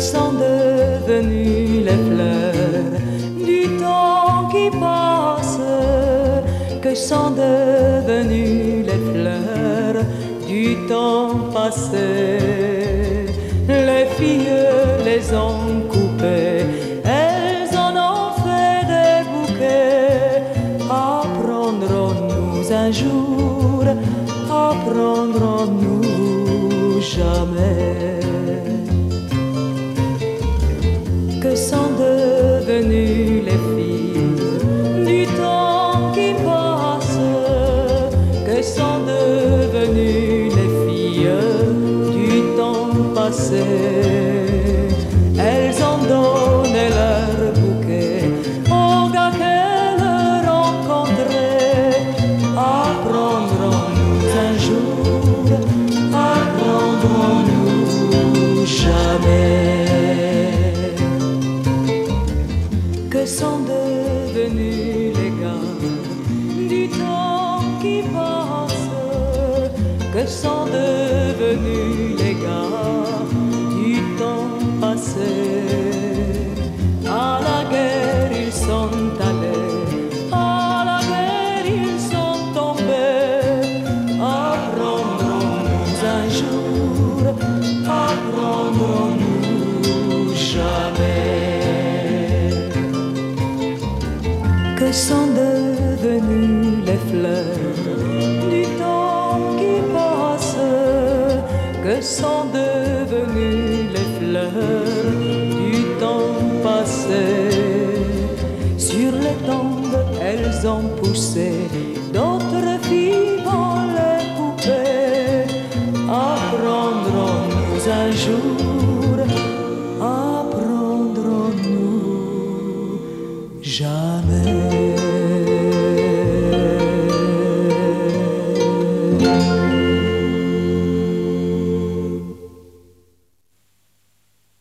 sont devenues les fleurs du temps qui passe, que sont devenues les fleurs du temps passé. Les filles les ont coupées, elles en ont fait des bouquets. Apprendrons-nous un jour, apprendrons-nous Elles ont donné leur bouquet. Au gars qu'elles rencontraient. Apprendrons-nous un jour, apprendrons-nous jamais. Que sont devenus les gars du temps qui passe, que sont devenus sont devenues les fleurs du temps qui passe, que sont devenues les fleurs du temps passé. Sur les tombes, elles ont poussé, Apprendrons-nous